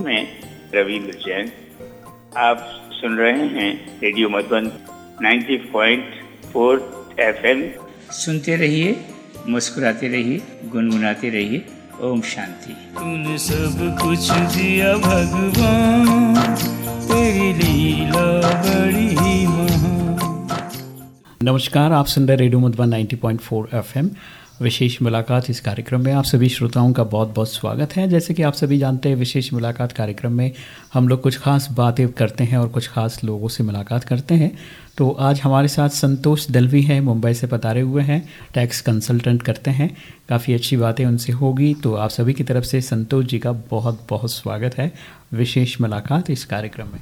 मैं रविंद्र जैन आप सुन रहे हैं रेडियो मधुबन 90.4 एफएम। सुनते रहिए मुस्कुराते रहिए गुनगुनाते रहिए ओम शांति। तूने सब कुछ दिया भगवान तेरी लीला बड़ी नमस्कार आप सुन रहे रेडियो मधुबन 90.4 एफएम। विशेष मुलाकात इस कार्यक्रम में। आप सभी श्रोताओं का बहुत बहुत स्वागत है। जैसे कि आप सभी जानते हैं, विशेष मुलाकात कार्यक्रम में हम लोग कुछ खास बातें करते हैं और कुछ खास लोगों से मुलाकात करते हैं। तो आज हमारे साथ संतोष दलवी हैं, मुंबई से पतारे हुए हैं, टैक्स कंसल्टेंट करते हैं। काफ़ी अच्छी बातें उनसे होगी। तो आप सभी की तरफ़ से संतोष जी का बहुत बहुत स्वागत है। विशेष मुलाकात इस कार्यक्रम में।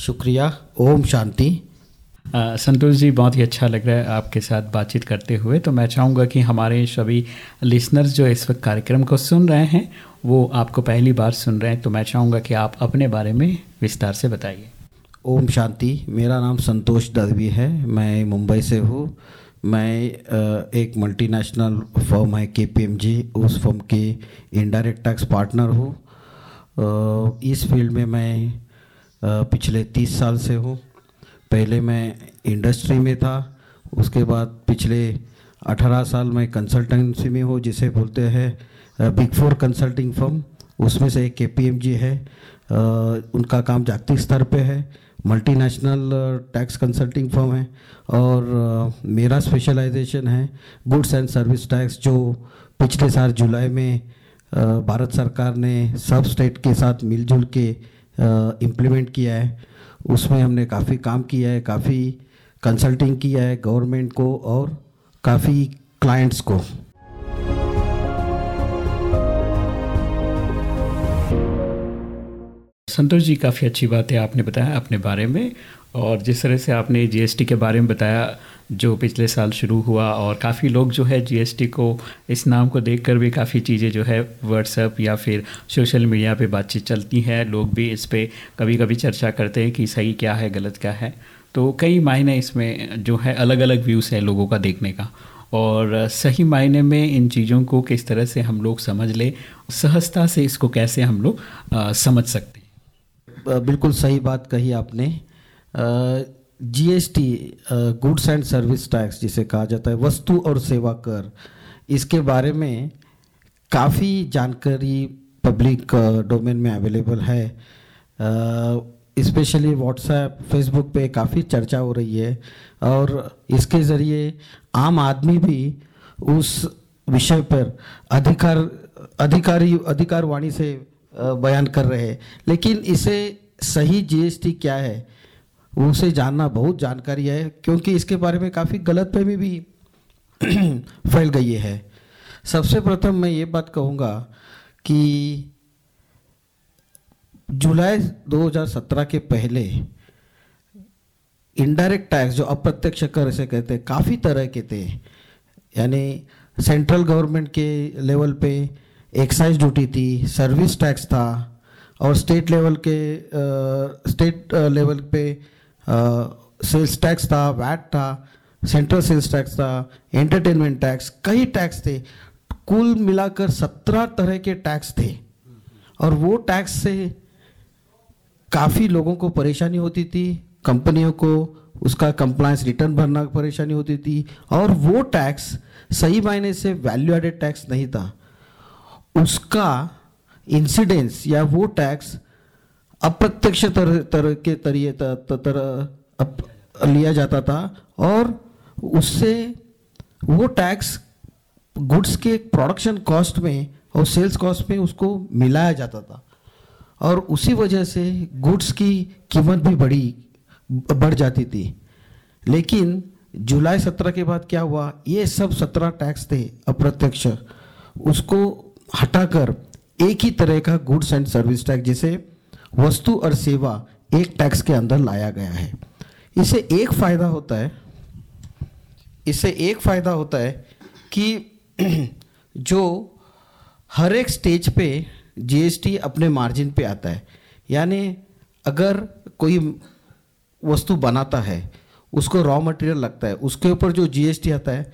शुक्रिया ओम शांति। संतोष जी बहुत ही अच्छा लग रहा है आपके साथ बातचीत करते हुए। तो मैं चाहूँगा कि हमारे सभी लिसनर्स जो इस वक्त कार्यक्रम को सुन रहे हैं वो आपको पहली बार सुन रहे हैं। तो मैं चाहूँगा कि आप अपने बारे में विस्तार से बताइए। ओम शांति मेरा नाम संतोष दलवी है। मैं मुंबई से हूँ। मैं एक मल्टीनेशनल फर्म है के उस फर्म के इनडायरेक्ट टैक्स पार्टनर हूँ। इस फ़ील्ड में मैं पिछले तीस साल से हूँ। पहले मैं इंडस्ट्री में था, उसके बाद पिछले अठारह साल मैं कंसल्टेंसी में हूँ, जिसे बोलते हैं बिग फोर कंसल्टिंग फर्म। उसमें से एक के पी है उनका काम जागतिक स्तर पे है। मल्टीनेशनल टैक्स कंसल्टिंग फर्म है। और मेरा स्पेशलाइजेशन है गुड्स एंड सर्विस टैक्स, जो पिछले साल जुलाई में भारत सरकार ने सब स्टेट के साथ मिलजुल के इम्प्लीमेंट किया है। उसमें हमने काफ़ी काम किया है, काफ़ी कंसल्टिंग किया है गवर्नमेंट को और काफ़ी क्लाइंट्स को। संतोष जी, काफ़ी अच्छी बात है आपने बताया अपने बारे में और जिस तरह से आपने जीएसटी के बारे में बताया जो पिछले साल शुरू हुआ और काफ़ी लोग जो है जीएसटी को, इस नाम को देखकर भी काफ़ी चीज़ें जो है व्हाट्सएप या फिर सोशल मीडिया पे बातचीत चलती है। लोग भी इस पर कभी कभी चर्चा करते हैं कि सही क्या है, गलत क्या है। तो कई मायने इसमें जो है अलग अलग व्यूज़ है लोगों का देखने का। और सही मायने में इन चीज़ों को किस तरह से हम लोग समझ लें, सहजता से इसको कैसे हम लोग समझ सकते हैं। बिल्कुल सही बात कही आपने। GST goods and service tax जिसे कहा जाता है, वस्तु और सेवा कर, इसके बारे में काफ़ी जानकारी पब्लिक डोमेन में अवेलेबल है। स्पेशली व्हाट्सएप फेसबुक पे काफ़ी चर्चा हो रही है और इसके ज़रिए आम आदमी भी उस विषय पर अधिकार, अधिकारी अधिकार वाणी से बयान कर रहे हैं। लेकिन इसे सही जीएसटी क्या है? उसे जानना बहुत जानकारी है, क्योंकि इसके बारे में काफ़ी गलत फहमी भी फैल गई है। सबसे प्रथम मैं ये बात कहूँगा कि जुलाई 2017 के पहले इनडायरेक्ट टैक्स जो अप्रत्यक्ष कर इसे कहते हैं, काफ़ी तरह के थे। यानी सेंट्रल गवर्नमेंट के लेवल पे एक्साइज ड्यूटी थी सर्विस टैक्स था, और स्टेट लेवल के स्टेट लेवल पे सेल्स टैक्स था वैट था सेंट्रल सेल्स टैक्स था एंटरटेनमेंट टैक्स कई टैक्स थे। कुल मिलाकर सत्रह तरह के टैक्स थे। और वो टैक्स से काफ़ी लोगों को परेशानी होती थी, कंपनियों को उसका कंप्लायंस रिटर्न भरना परेशानी होती थी। और वो टैक्स सही मायने से वैल्यू एडेड टैक्स नहीं था। उसका इंसिडेंस या वो टैक्स अप्रत्यक्ष तरह तरह के तरीके तरह लिया जाता था और उससे वो टैक्स गुड्स के प्रोडक्शन कॉस्ट में और सेल्स कॉस्ट में उसको मिलाया जाता था। और उसी वजह से गुड्स की कीमत भी बड़ी, बढ़ जाती थी। लेकिन जुलाई सत्रह के बाद क्या हुआ? ये सब सत्रह टैक्स थे अप्रत्यक्ष। उसको हटाकर एक ही तरह का गुड्स एंड सर्विस टैक्स जिसे वस्तु और सेवा एक टैक्स के अंदर लाया गया है। इसे एक फ़ायदा होता है इससे एक फ़ायदा होता है कि जो हर एक स्टेज पे जीएसटी अपने मार्जिन पे आता है, यानी अगर कोई वस्तु बनाता है, उसको रॉ मटेरियल लगता है, उसके ऊपर जो जीएसटी आता है,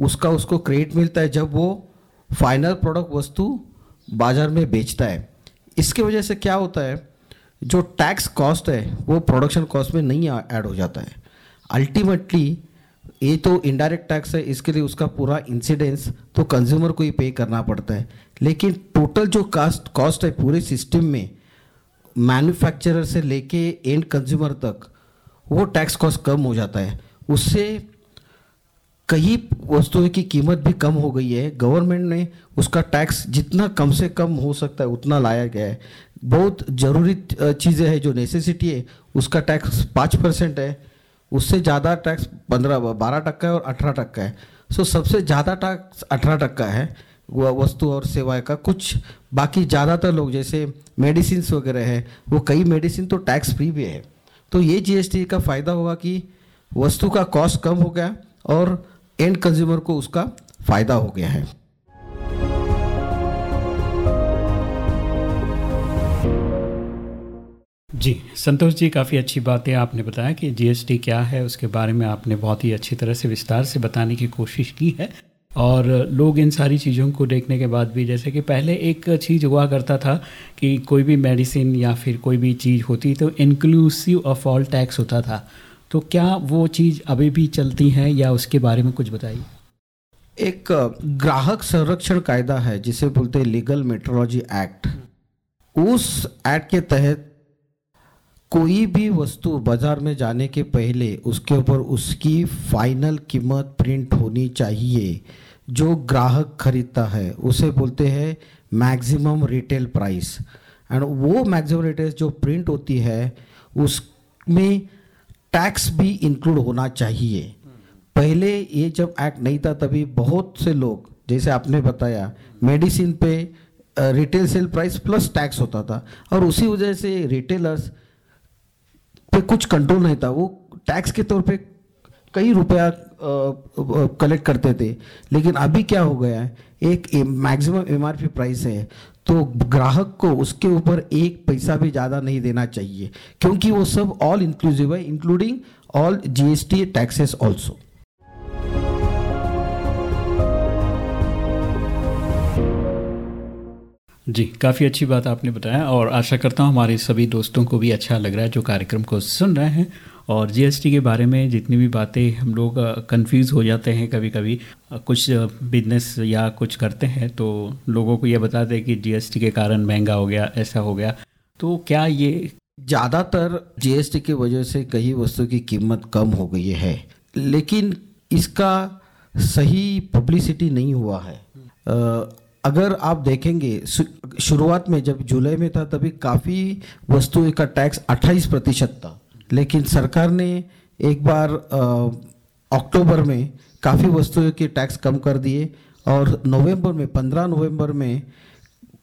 उसका उसको क्रेडिट मिलता है जब वो फाइनल प्रोडक्ट वस्तु बाज़ार में बेचता है। इसके वजह से क्या होता है जो टैक्स कॉस्ट है, वो प्रोडक्शन कॉस्ट में नहीं ऐड हो जाता है। अल्टीमेटली ये तो इनडायरेक्ट टैक्स है, इसके लिए उसका पूरा इंसिडेंस तो कंज्यूमर को ही पे करना पड़ता है। लेकिन टोटल जो कास्ट कॉस्ट है पूरे सिस्टम में मैन्युफैक्चरर से लेके एंड कंज्यूमर तक, वो टैक्स कॉस्ट कम हो जाता है। उससे कई वस्तुओं की कीमत भी कम हो गई है। गवर्नमेंट ने उसका टैक्स जितना कम से कम हो सकता है, उतना लाया गया है। बहुत ज़रूरी चीज़ें हैं जो नेसेसिटी है, उसका टैक्स पाँच परसेंट है, उससे ज़्यादा टैक्स पंद्रह, बारह टक्का है और अठारह टक्का है। सो सबसे ज़्यादा टैक्स अठारह टक्का है वस्तु और सेवाएँ का कुछ। बाकी ज़्यादातर लोग, जैसे मेडिसिन वगैरह है, वो कई मेडिसिन तो टैक्स फ्री भी है। तो ये जीएसटी का फ़ायदा हुआ कि वस्तु का कॉस्ट कम हो गया और एंड कंज्यूमर को उसका फ़ायदा हो गया है। जी, संतोष जी, काफ़ी अच्छी बात आपने बताया कि जीएसटी क्या है, उसके बारे में आपने बहुत ही अच्छी तरह से विस्तार से बताने की कोशिश की है। और लोग इन सारी चीज़ों को देखने के बाद भी, जैसे कि पहले एक चीज़ हुआ करता था कि कोई भी मेडिसिन या फिर कोई भी चीज़ होती तो इंक्लूसिव ऑफ़ ऑल टैक्स होता था। तो क्या वो चीज़ अभी भी चलती हैं या उसके बारे में कुछ बताइए? एक ग्राहक संरक्षण कायदा है, जिसे बोलते हैं लीगल मेट्रोलॉजी एक्ट उस एक्ट के तहत कोई भी वस्तु बाज़ार में जाने के पहले उसके ऊपर उसकी फाइनल कीमत प्रिंट होनी चाहिए। जो ग्राहक खरीदता है, उसे बोलते हैं मैक्सिमम रिटेल प्राइस एंड वो मैक्सिमम रिटेल जो प्रिंट होती है, उसमें टैक्स भी इंक्लूड होना चाहिए। पहले ये जब एक्ट नहीं था, तभी बहुत से लोग, जैसे आपने बताया मेडिसिन पे retail sale price plus tax होता था। और उसी वजह से रिटेलर्स पे कुछ कंट्रोल नहीं था। वो टैक्स के तौर पे कई रुपया कलेक्ट करते थे। लेकिन अभी क्या हो गया है? एक मैक्सिमम एमआरपी प्राइस है। तो ग्राहक को उसके ऊपर एक पैसा भी ज़्यादा नहीं देना चाहिए, क्योंकि वो सब ऑल इंक्लूसिव है including all GST taxes also जी, काफ़ी अच्छी बात आपने बताया और आशा करता हूँ हमारे सभी दोस्तों को भी अच्छा लग रहा है जो कार्यक्रम को सुन रहे हैं। और जीएसटी के बारे में जितनी भी बातें हम लोग कंफ्यूज हो जाते हैं कभी कभी कुछ बिज़नेस या कुछ करते हैं तो लोगों को ये बताते हैं कि जीएसटी के कारण महँगा हो गया, ऐसा हो गया। तो क्या ये ज़्यादातर जीएसटी की वजह से कई वस्तु की कीमत कम हो गई है, लेकिन इसका सही पब्लिसिटी नहीं हुआ है। अगर आप देखेंगे शुरुआत में जब जुलाई में था, तभी काफ़ी वस्तुओं का टैक्स 28 प्रतिशत था। लेकिन सरकार ने एक बार अक्टूबर में काफ़ी वस्तुओं के टैक्स कम कर दिए और नवंबर में 15 नवंबर में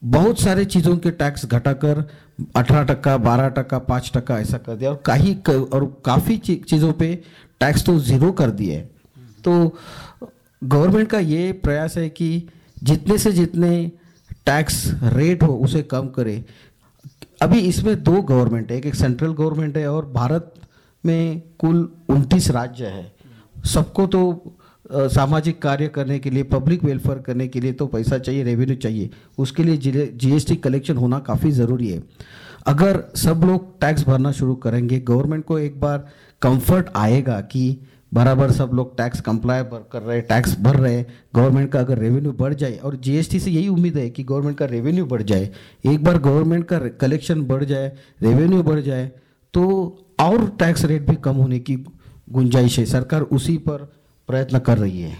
बहुत सारे चीज़ों के टैक्स घटाकर 18 टक्का, बारह टक्का, पाँच टक्का ऐसा कर दिया और कहीं और काफ़ी चीज़ों पे टैक्स तो ज़ीरो कर दिए। तो गवर्नमेंट का ये प्रयास है कि जितने से जितने टैक्स रेट हो, उसे कम करे। अभी इसमें दो गवर्नमेंट है, एक एक सेंट्रल गवर्नमेंट है और भारत में कुल उनतीस राज्य है। सबको तो सामाजिक कार्य करने के लिए पब्लिक वेलफेयर करने के लिए तो पैसा चाहिए रेवेन्यू चाहिए। उसके लिए जीएसटी कलेक्शन होना काफ़ी ज़रूरी है। अगर सब लोग टैक्स भरना शुरू करेंगे गवर्नमेंट को एक बार कंफर्ट आएगा कि बराबर सब लोग टैक्स कंप्लाई कर रहे टैक्स भर रहे गवर्नमेंट का अगर रेवेन्यू बढ़ जाए, और जीएसटी से यही उम्मीद है कि गवर्नमेंट का रेवेन्यू बढ़ जाए, एक बार गवर्नमेंट का कलेक्शन बढ़ जाए रेवेन्यू बढ़ जाए तो और टैक्स रेट भी कम होने की गुंजाइश है। सरकार उसी पर प्रयत्न कर रही है।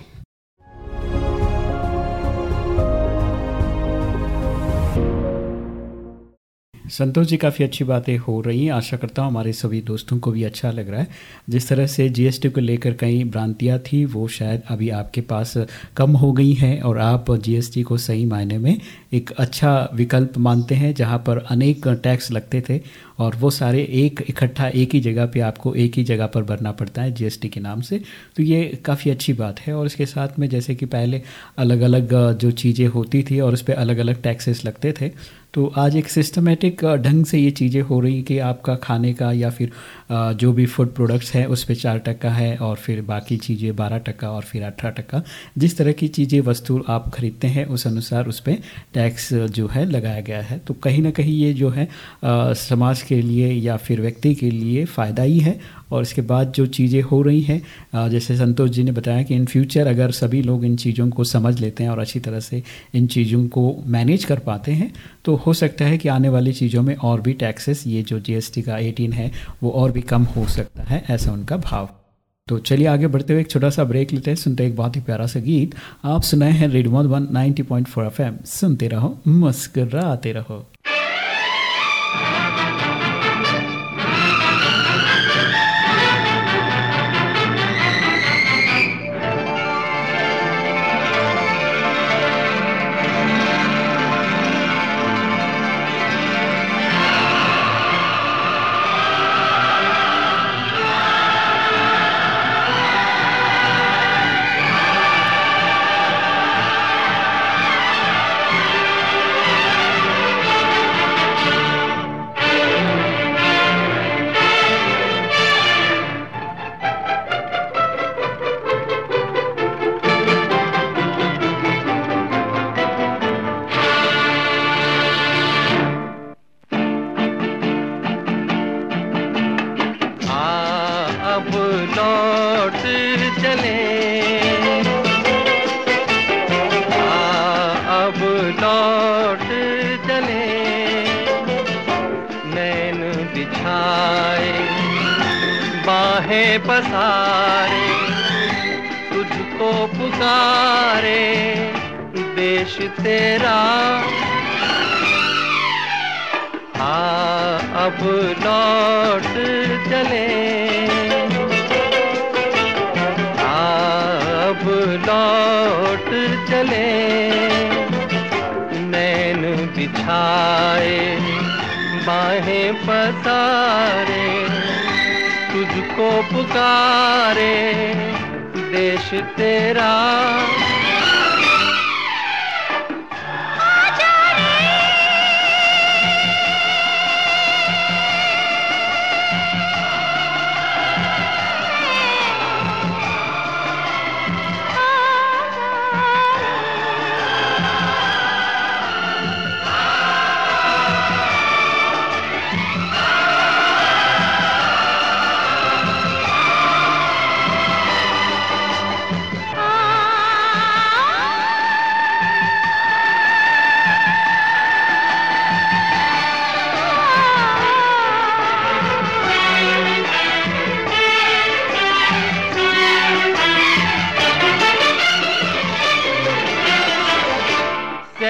संतोष जी, काफ़ी अच्छी बातें हो रही हैं। आशा करता हूँ हमारे सभी दोस्तों को भी अच्छा लग रहा है। जिस तरह से जीएसटी को लेकर कई भ्रांतियाँ थी, वो शायद अभी आपके पास कम हो गई हैं और आप जीएसटी को सही मायने में एक अच्छा विकल्प मानते हैं, जहाँ पर अनेक टैक्स लगते थे और वो सारे एक इकट्ठा एक ही जगह पे आपको एक ही जगह पर भरना पड़ता है जीएसटी के नाम से। तो ये काफ़ी अच्छी बात है और इसके साथ में जैसे कि पहले अलग अलग जो चीज़ें होती थी और उस पर अलग अलग टैक्सेस लगते थे तो आज एक सिस्टमेटिक ढंग से ये चीज़ें हो रही कि आपका खाने का या फिर जो भी फ़ूड प्रोडक्ट्स हैं, उस पर चार टक्का है और फिर बाकी चीज़ें बारह टक्का और फिर अठारह टक्का। जिस तरह की चीज़ें, वस्तु आप खरीदते हैं, उस अनुसार उस पर टैक्स जो है लगाया गया है। तो कहीं ना कहीं ये जो है समाज के लिए या फिर व्यक्ति के लिए फ़ायदा ही है और इसके बाद जो चीज़ें हो रही हैं जैसे संतोष जी ने बताया कि इन फ्यूचर अगर सभी लोग इन चीज़ों को समझ लेते हैं और अच्छी तरह से इन चीज़ों को मैनेज कर पाते हैं तो हो सकता है कि आने वाली चीज़ों में और भी टैक्सेस ये जो जीएसटी का 18 है, वो और भी कम हो सकता है, ऐसा उनका भाव। तो चलिए आगे बढ़ते हुए एक छोटा सा ब्रेक लेते हैं, सुनते एक बहुत ही प्यारा सा गीत। आप सुनाए हैं रेडमोन one ninety point four F सुनते रहो, मुस्कराते रहो। लौट चले। आ, अब लौट चले। नैन बिछाए, बाहें पसारे, तुझको पुकारे, देश तेरा। आ, अब लौट चले। चले नैन बिछाए बाहें पसारे तुझको पुकारे देश तेरा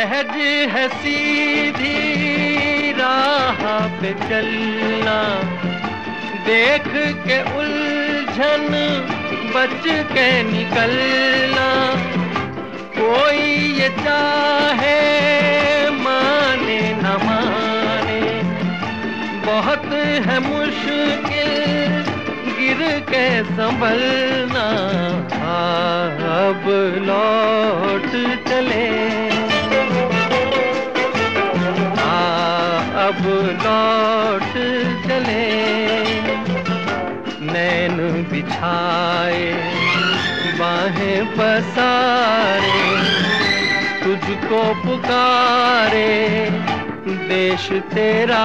सहज है सीधी राह पे चलना। देख के उलझन, बच के निकलना। कोई ये चाहे, माने न माने। बहुत है मुश्किल, गिर के संभलना। हाँ, अब लौट चले। अब लौट चले। नैन बिछाए बाहें पसारे तुझको पुकारे देश तेरा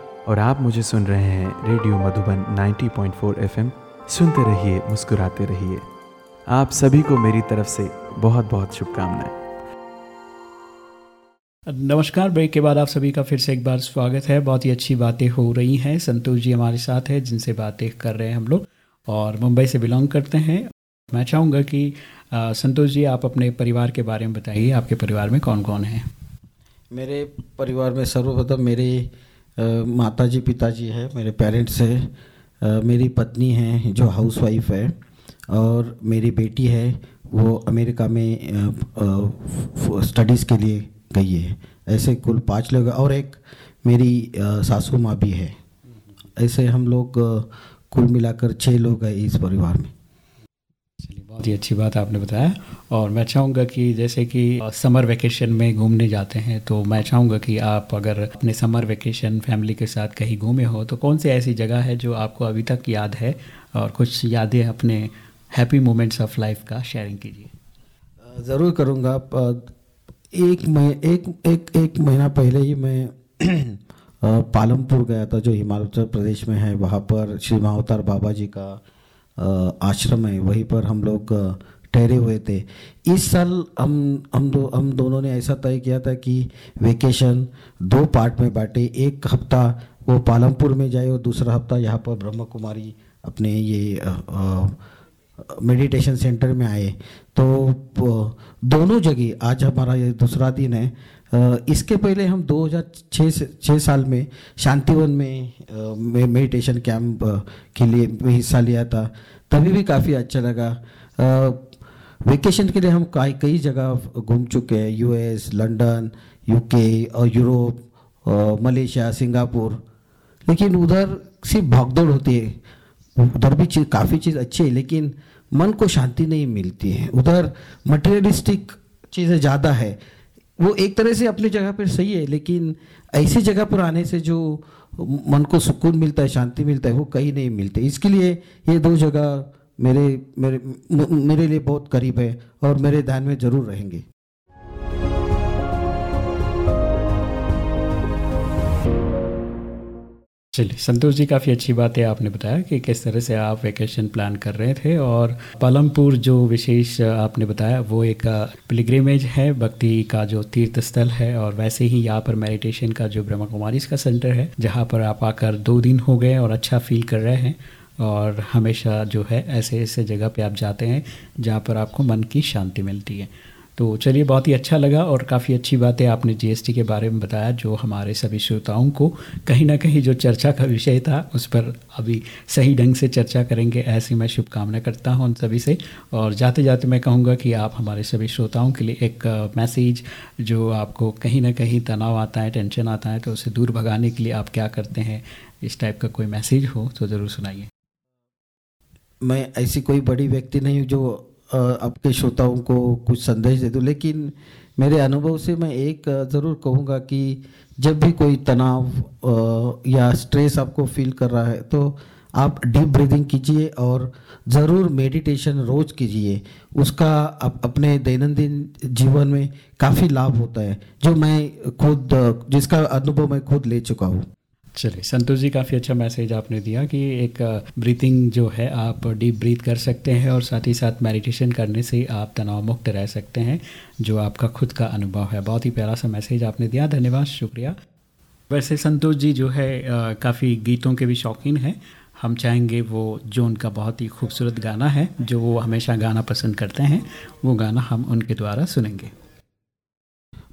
और आप मुझे सुन रहे हैं रेडियो मधुबन 90.4 एफएम। सुनते रहिए मुस्कुराते रहिए। आप सभी को मेरी तरफ़ से बहुत बहुत शुभकामनाएँ। नमस्कार ब्रेक के बाद आप सभी का फिर से एक बार स्वागत है। बहुत ही अच्छी बातें हो रही हैं। संतोष जी हमारे साथ है जिनसे बातें कर रहे हैं हम लोग और मुंबई से बिलोंग करते हैं। मैं चाहूँगा कि आ, संतोष जी आप अपने परिवार के बारे में बताइए। आपके परिवार में कौन कौन है? मेरे परिवार में सर्वप्रथम मेरे माता जी पिताजी है, मेरे पेरेंट्स है मेरी पत्नी है, जो हाउस वाइफ है, और मेरी बेटी है, वो अमेरिका में स्टडीज़ के लिए गई है। ऐसे कुल पाँच लोग और एक मेरी सासू माँ भी है। ऐसे हम लोग कुल मिलाकर छः लोग हैं इस परिवार में। बहुत ही अच्छी बात आपने बताया। और मैं चाहूँगा कि जैसे कि समर वेकेशन में घूमने जाते हैं तो मैं चाहूँगा कि आप अगर अपने समर वेकेशन फैमिली के साथ कहीं घूमे हो तो कौन सी ऐसी जगह है जो आपको अभी तक याद है? और कुछ यादें अपने हैप्पी मोमेंट्स ऑफ़ लाइफ का शेयरिंग कीजिए। ज़रूर करूँगा। एक मह, एक एक एक महीना पहले ही मैं पालमपुर गया था, जो हिमाचल प्रदेश में है। वहाँ पर श्री महावतार बाबा जी का आश्रम है, वहीं पर हम लोग ठहरे हुए थे। इस साल हम हम दो, हम दोनों ने ऐसा तय किया था कि वेकेशन दो पार्ट में बांटे, एक हफ़्ता वो पालमपुर में जाए और दूसरा हफ़्ता यहाँ पर ब्रह्म कुमारी अपने ये मेडिटेशन सेंटर में आए। तो दोनों जगह आज हमारा ये दूसरा दिन है। इसके पहले हम 2006 से छः साल में शांतिवन में मेडिटेशन कैंप के लिए में हिस्सा लिया था। तभी भी काफ़ी अच्छा लगा। वेकेशन के लिए हम कई कई जगह घूम चुके हैं। यूएस लंदन यूके और यूरोप मलेशिया सिंगापुर लेकिन उधर सिर्फ़ भागदौड़ होती है। उधर भी चीज़, काफ़ी चीज़ अच्छी है, लेकिन मन को शांति नहीं मिलती है। उधर मटेरियलिस्टिक चीज़ें ज़्यादा है। वो एक तरह से अपनी जगह पर सही है, लेकिन ऐसी जगह पर आने से जो मन को सुकून मिलता है, शांति मिलता है, वो कहीं नहीं मिलते। इसके लिए ये दो जगह मेरे मेरे मेरे लिए बहुत करीब है और मेरे ध्यान में ज़रूर रहेंगे। चलिए, संतोष जी, काफ़ी अच्छी बात है आपने बताया कि किस तरह से आप वेकेशन प्लान कर रहे थे और पालमपुर जो विशेष आपने बताया, वो एक पिलग्रिमेज है, भक्ति का जो तीर्थ स्थल है और वैसे ही यहाँ पर मेडिटेशन का जो ब्रह्मा कुमारी का सेंटर है, जहाँ पर आप आकर दो दिन हो गए और अच्छा फील कर रहे हैं और हमेशा जो है ऐसे ऐसे जगह पे आप जाते हैं, जहाँ पर आपको मन की शांति मिलती है। तो चलिए, बहुत ही अच्छा लगा और काफ़ी अच्छी बात है आपने जीएसटी के बारे में बताया, जो हमारे सभी श्रोताओं को कहीं ना कहीं जो चर्चा का विषय था, उस पर अभी सही ढंग से चर्चा करेंगे, ऐसी मैं शुभकामना करता हूँ उन सभी से। और जाते जाते मैं कहूँगा कि आप हमारे सभी श्रोताओं के लिए एक मैसेज, जो आपको कहीं ना कहीं तनाव आता है, टेंशन आता है तो उसे दूर भगाने के लिए आप क्या करते हैं, इस टाइप का कोई मैसेज हो तो ज़रूर सुनाइए। मैं ऐसी कोई बड़ी व्यक्ति नहीं हूँ, जो आपके श्रोताओं को कुछ संदेश दे दूँ। लेकिन मेरे अनुभव से मैं एक ज़रूर कहूँगा कि जब भी कोई तनाव या स्ट्रेस आपको फील कर रहा है तो आप डीप ब्रीदिंग कीजिए और ज़रूर मेडिटेशन रोज़ कीजिए। उसका आप अपने दैनंदिन जीवन में काफ़ी लाभ होता है, जो मैं खुद जिसका अनुभव मैं खुद ले चुका हूँ। चलिए, संतोष जी, काफ़ी अच्छा मैसेज आपने दिया कि एक ब्रीथिंग जो है, आप डीप ब्रीथ कर सकते हैं और साथ ही साथ मेडिटेशन करने से आप तनाव मुक्त रह सकते हैं, जो आपका खुद का अनुभव है। बहुत ही प्यारा सा मैसेज आपने दिया। धन्यवाद, शुक्रिया। वैसे संतोष जी जो है काफ़ी गीतों के भी शौकीन हैं। हम चाहेंगे वो, जो उनका बहुत ही खूबसूरत गाना है, जो वो हमेशा गाना पसंद करते हैं, वो गाना हम उनके द्वारा सुनेंगे।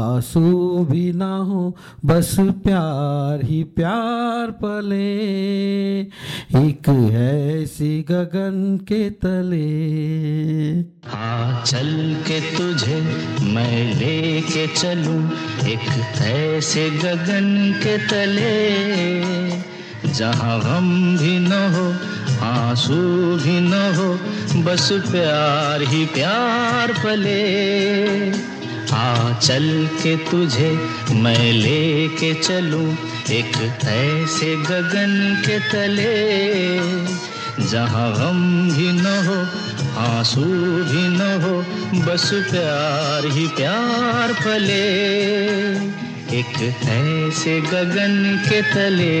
आँसू भी ना हो, बस प्यार ही प्यार पले। एक है ऐसी गगन के तले। हाँ चल के तुझे मैं लेके चलूँ, एक ऐसे गगन के तले। जहाँ गम भी न हो, आँसू भी न हो, बस प्यार ही प्यार पले। आ चल के तुझे मैं लेके चलूँ एक ऐसे गगन के तले। जहाँ गम भी न हो, आँसू भी न हो, बस प्यार ही प्यार फले। एक ऐसे गगन के तले।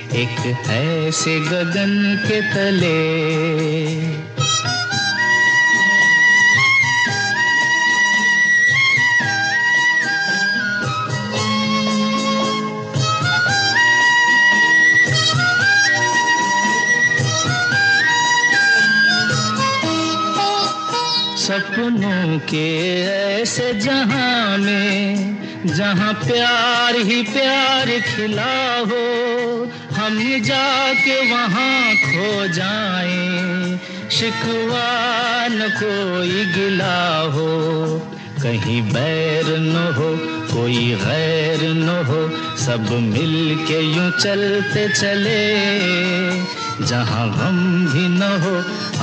एक ऐसे गगन के तले। सपनों के ऐसे जहाँ में, जहाँ प्यार ही प्यार खिला हो हम जाके वहाँ खो जाए। शिकवा न कोई गिला हो, कहीं बैर न हो, कोई गैर न हो, सब मिल के यूँ चलते चले। जहाँ गम भी न हो,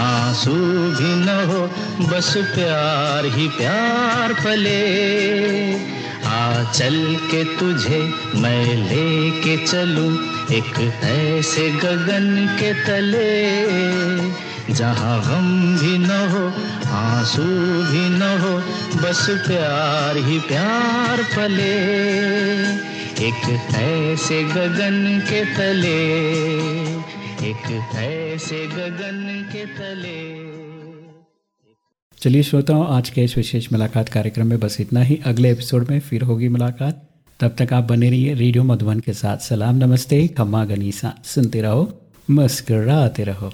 आँसू भी न हो, बस प्यार ही प्यार पले। आ चल के तुझे मैं लेके चलूँ एक ऐसे गगन के तले, जहाँ गम भी न हो, आँसू भी न हो, बस प्यार ही प्यार पले एक ऐसे गगन के तले, एक ऐसे गगन के तले। चलिए श्रोताओं, आज के इस विशेष मुलाकात कार्यक्रम में बस इतना ही। अगले एपिसोड में फिर होगी मुलाकात। तब तक आप बने रहिए रेडियो मधुबन के साथ। सलाम, नमस्ते। खम्मा गनीसा। सुनते रहो, मुस्कराते रहो।